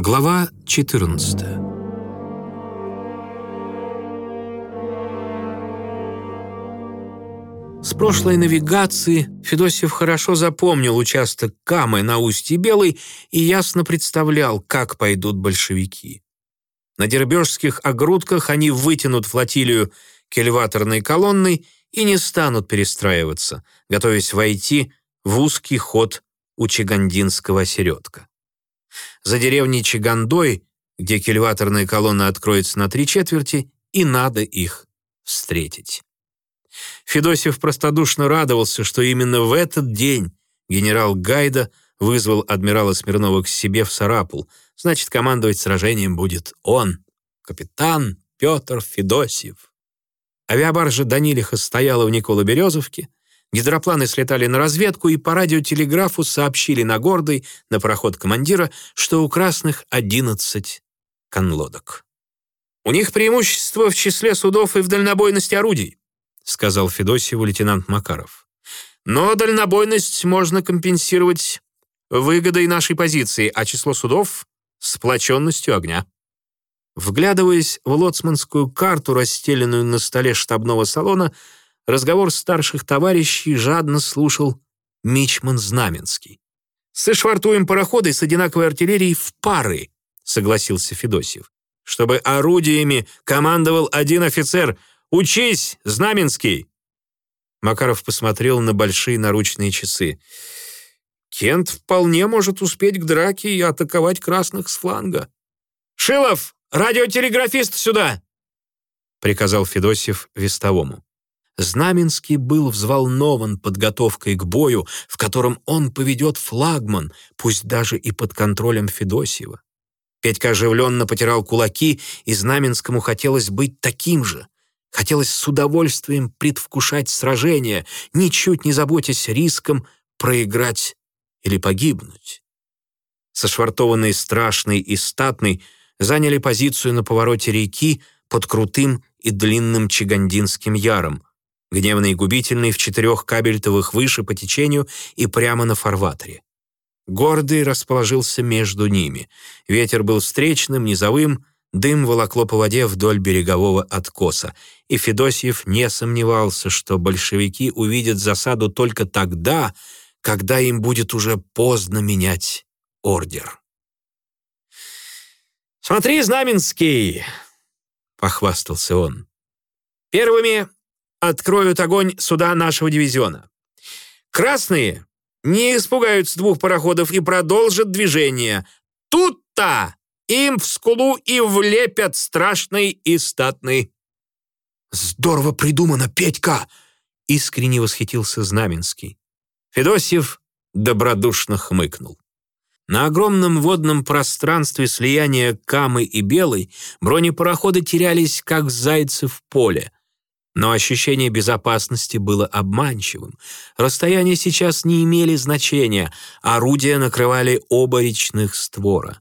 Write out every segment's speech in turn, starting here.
Глава 14 С прошлой навигации Федосев хорошо запомнил участок Камы на устье Белой и ясно представлял, как пойдут большевики. На дербежских огрудках они вытянут флотилию кельваторной колонной и не станут перестраиваться, готовясь войти в узкий ход у Чагандинского середка. За деревней Чагандой, где кельваторная колонна откроется на три четверти, и надо их встретить. Федосев простодушно радовался, что именно в этот день генерал Гайда вызвал адмирала Смирнова к себе в Сарапул. Значит, командовать сражением будет он, капитан Петр Федосев. Авиабаржа Данилиха стояла в Никола-Березовке, гидропланы слетали на разведку и по радиотелеграфу сообщили на гордый, на проход командира, что у красных 11 конлодок. «У них преимущество в числе судов и в дальнобойности орудий», сказал Федосьеву лейтенант Макаров. «Но дальнобойность можно компенсировать выгодой нашей позиции, а число судов — сплоченностью огня». Вглядываясь в лоцманскую карту, расстеленную на столе штабного салона, разговор старших товарищей жадно слушал Мичман Знаменский. «Сышвартуем пароходы с одинаковой артиллерией в пары», — согласился Федосьев. «Чтобы орудиями командовал один офицер, Учись, Знаменский!» Макаров посмотрел на большие наручные часы. «Кент вполне может успеть к драке и атаковать красных с фланга». «Шилов, радиотелеграфист сюда!» приказал Федосев вестовому. Знаменский был взволнован подготовкой к бою, в котором он поведет флагман, пусть даже и под контролем Федосева. Петька оживленно потирал кулаки, и Знаменскому хотелось быть таким же. Хотелось с удовольствием предвкушать сражение, ничуть не заботясь риском проиграть или погибнуть. Сошвартованный страшный и статный заняли позицию на повороте реки под крутым и длинным Чагандинским яром, гневный и губительный в четырех кабельтовых выше по течению и прямо на фарватере. Гордый расположился между ними. Ветер был встречным, низовым, Дым волокло по воде вдоль берегового откоса, и Федосьев не сомневался, что большевики увидят засаду только тогда, когда им будет уже поздно менять ордер. «Смотри, Знаменский!» — похвастался он. «Первыми откроют огонь суда нашего дивизиона. Красные не испугаются двух пароходов и продолжат движение. Тут-то им в скулу и влепят страшный и статный». «Здорово придумано, Петька!» — искренне восхитился Знаменский. Федосьев добродушно хмыкнул. На огромном водном пространстве слияния Камы и Белой бронепароходы терялись, как зайцы в поле. Но ощущение безопасности было обманчивым. Расстояния сейчас не имели значения, орудия накрывали оба речных створа.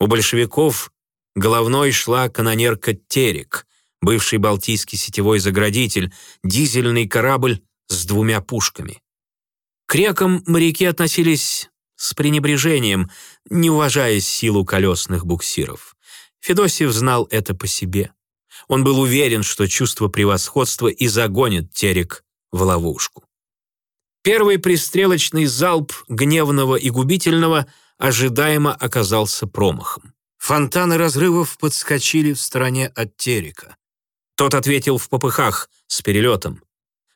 У большевиков головной шла канонерка «Терек», бывший балтийский сетевой заградитель, дизельный корабль с двумя пушками. К рекам моряки относились с пренебрежением, не уважая силу колесных буксиров. Федосев знал это по себе. Он был уверен, что чувство превосходства и загонит Терек в ловушку. Первый пристрелочный залп гневного и губительного – ожидаемо оказался промахом. Фонтаны разрывов подскочили в стороне от Терека. Тот ответил в попыхах с перелетом.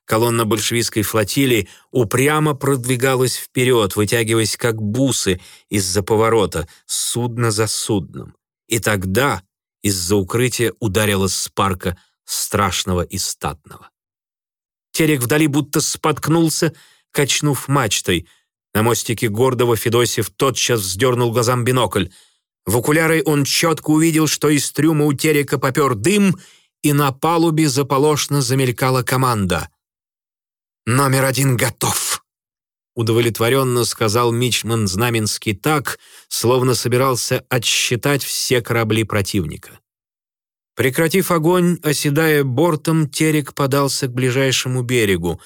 Колонна большевистской флотилии упрямо продвигалась вперед, вытягиваясь как бусы из-за поворота, судно за судном. И тогда из-за укрытия ударила спарка страшного и статного. Терек вдали будто споткнулся, качнув мачтой — на мостике гордого Федосев тотчас вздернул глазам бинокль. В окуляры он четко увидел, что из трюма у терека попер дым, и на палубе заполошно замелькала команда. «Номер один готов!» Удовлетворенно сказал Мичман Знаменский так, словно собирался отсчитать все корабли противника. Прекратив огонь, оседая бортом, терек подался к ближайшему берегу.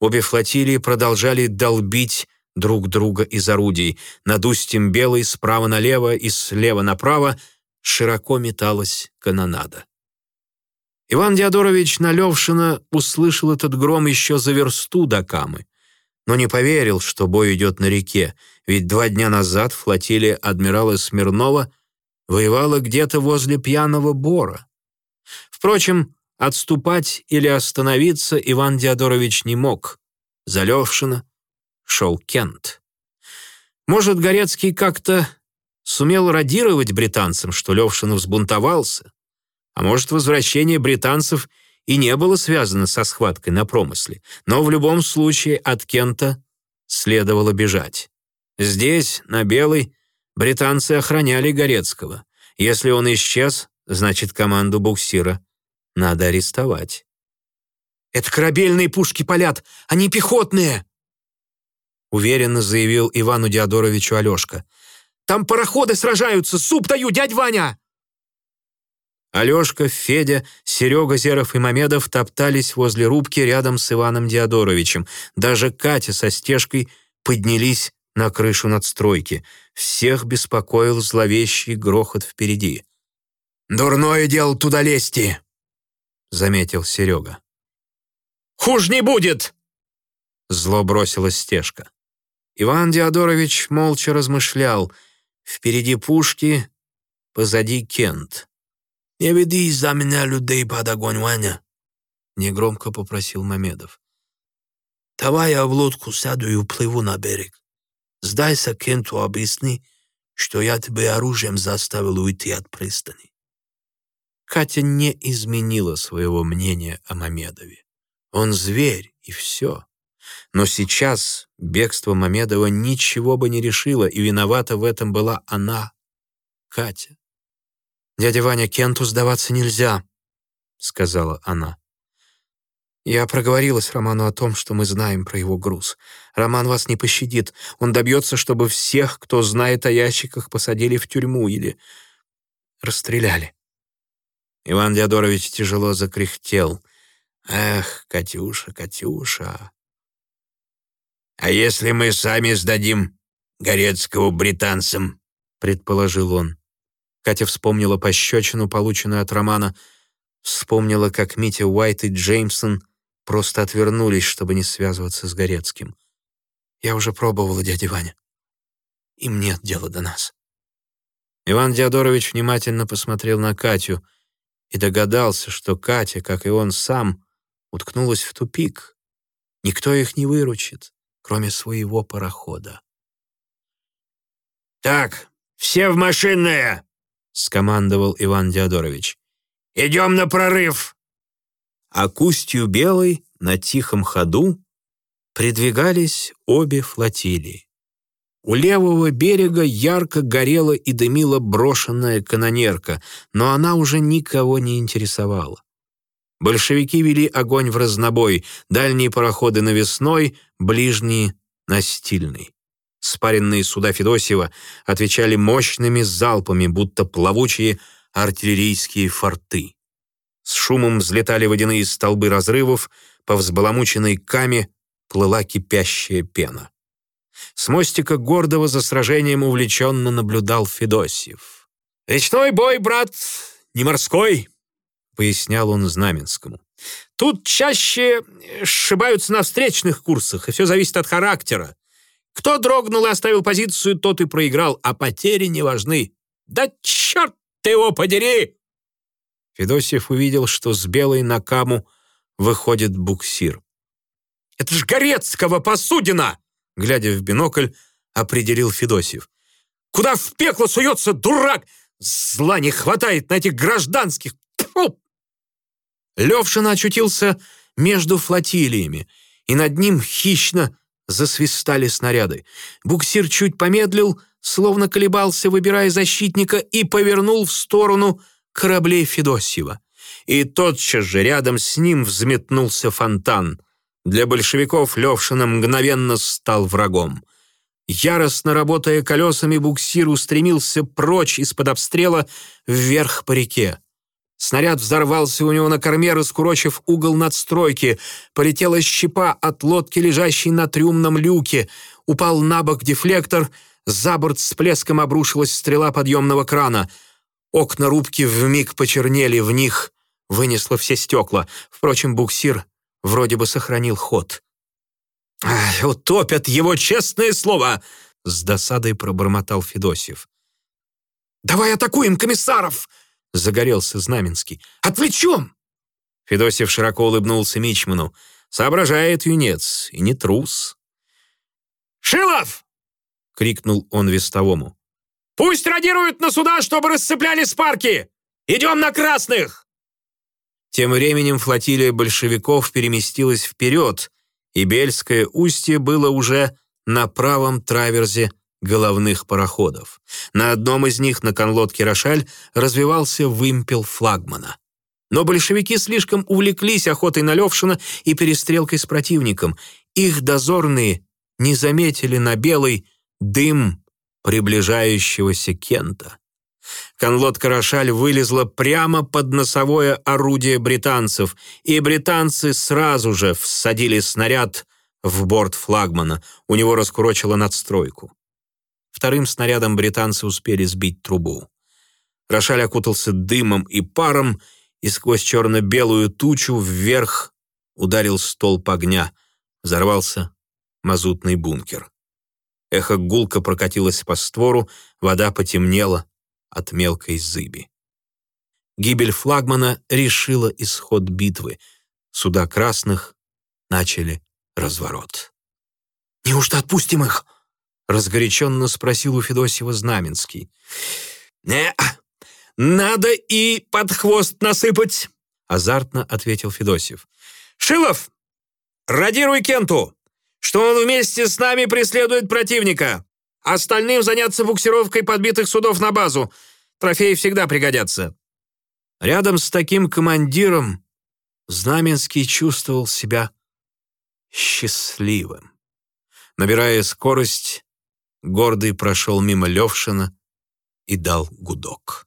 Обе флотилии продолжали долбить друг друга из орудий. Над устьем белой справа налево и слева направо широко металась канонада. Иван Диадорович Налевшина услышал этот гром еще за версту до Камы, но не поверил, что бой идет на реке, ведь два дня назад флотилия адмирала Смирнова воевала где-то возле пьяного бора. Впрочем, отступать или остановиться Иван Диадорович не мог. За Левшина шел Кент. Может, Горецкий как-то сумел радировать британцам, что Левшин взбунтовался? А может, возвращение британцев и не было связано со схваткой на промысле, но в любом случае от Кента следовало бежать. Здесь, на Белой, британцы охраняли Горецкого. Если он исчез, значит, команду буксира надо арестовать. «Это корабельные пушки палят, они пехотные!» Уверенно заявил Ивану Диадоровичу Алешка. «Там пароходы сражаются, суп даю, дядь Ваня!» Алешка, Федя, Серега, Зеров и Мамедов топтались возле рубки рядом с Иваном Диадоровичем. Даже Катя со стежкой поднялись на крышу надстройки. Всех беспокоил зловещий грохот впереди. «Дурное дело туда лезти!» — заметил Серега. «Хуже не будет!» — зло бросила стежка. Иван Диадорович молча размышлял. Впереди пушки, позади Кент. «Не веди за меня людей под огонь, Ваня!» — негромко попросил Мамедов. «Давай я в лодку сяду и уплыву на берег. Сдайся Кенту, объясни, что я тебя оружием заставил уйти от пристани». Катя не изменила своего мнения о Мамедове. Он зверь, и все. Но сейчас бегство Мамедова ничего бы не решило, и виновата в этом была она, Катя. «Дядя Ваня, Кенту сдаваться нельзя», — сказала она. «Я проговорилась Роману о том, что мы знаем про его груз. Роман вас не пощадит. Он добьется, чтобы всех, кто знает о ящиках, посадили в тюрьму или расстреляли». Иван Диадорович тяжело закряхтел. «Эх, Катюша, Катюша!» «А если мы сами сдадим Горецкого британцам?» — предположил он. Катя вспомнила пощечину, полученную от Романа, вспомнила, как Митя Уайт и Джеймсон просто отвернулись, чтобы не связываться с Горецким. «Я уже пробовала, дядя Ваня. Им нет дела до нас». Иван Диадорович внимательно посмотрел на Катю и догадался, что Катя, как и он сам, уткнулась в тупик. Никто их не выручит, кроме своего парохода. «Так, все в машинное!» — скомандовал Иван Диадорович. «Идем на прорыв!» А кустью белой на тихом ходу придвигались обе флотилии. У левого берега ярко горела и дымила брошенная канонерка, но она уже никого не интересовала. Большевики вели огонь в разнобой, дальние пароходы навесной, ближние — настильный. Спаренные суда Федосева отвечали мощными залпами, будто плавучие артиллерийские форты. С шумом взлетали водяные столбы разрывов, по взбаламученной каме плыла кипящая пена. С мостика гордого за сражением увлеченно наблюдал Федосьев. «Речной бой, брат, не морской», — пояснял он Знаменскому. «Тут чаще сшибаются на встречных курсах, и все зависит от характера. Кто дрогнул и оставил позицию, тот и проиграл, а потери не важны. Да черт ты его подери!» Федосеев увидел, что с белой на каму выходит буксир. «Это ж Горецкого посудина!» Глядя в бинокль, определил Федосеев. «Куда в пекло суется дурак? Зла не хватает на этих гражданских! Тьфу!» Левшин очутился между флотилиями, и над ним хищно засвистали снаряды. Буксир чуть помедлил, словно колебался, выбирая защитника, и повернул в сторону кораблей Федосьева. И тотчас же рядом с ним взметнулся фонтан. Для большевиков Левшина мгновенно стал врагом. Яростно работая колесами, буксир устремился прочь из-под обстрела вверх по реке. Снаряд взорвался у него на корме, раскурочив угол надстройки. Полетела щепа от лодки, лежащей на трюмном люке. упал на бок дефлектор, за борт с плеском обрушилась стрела подъемного крана. Окна рубки вмиг почернели, в них вынесло все стекла. Впрочем, буксир вроде бы сохранил ход. «Утопят его честное слово!» — с досадой пробормотал Федосев. «Давай атакуем комиссаров!» — загорелся Знаменский. «Отвлечем!» Федосев широко улыбнулся Мичману. «Соображает юнец, и не трус». «Шилов!» — крикнул он вестовому. «Пусть радируют на суда, чтобы расцепляли спарки! Идем на красных!» Тем временем флотилия большевиков переместилась вперед, и Бельское устье было уже на правом траверзе головных пароходов. На одном из них, на конлодке «Рошаль», развивался вымпел флагмана. Но большевики слишком увлеклись охотой на Левшина и перестрелкой с противником. Их дозорные не заметили на белый дым приближающегося Кента. Конлодка «Рошаль» вылезла прямо под носовое орудие британцев, и британцы сразу же всадили снаряд в борт флагмана. У него раскурочило надстройку. Вторым снарядом британцы успели сбить трубу. Рошаль окутался дымом и паром, и сквозь черно-белую тучу вверх ударил столб огня. Взорвался мазутный бункер. Эхо гулко прокатилось по створу, вода потемнела от мелкой зыби. Гибель флагмана решила исход битвы. Суда красных начали разворот. «Неужто отпустим их?» — разгоряченно спросил у Федосева Знаменский. «Не, надо и под хвост насыпать», — азартно ответил Федосев. «Шилов, радируй Кенту, что он вместе с нами преследует противника. Остальным заняться буксировкой подбитых судов на базу. Трофеи всегда пригодятся». Рядом с таким командиром Знаменский чувствовал себя счастливым. Набирая скорость, гордый прошел мимо Левшина и дал гудок.